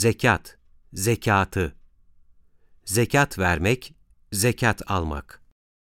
zekat, zekatı, zekat vermek, zekat almak.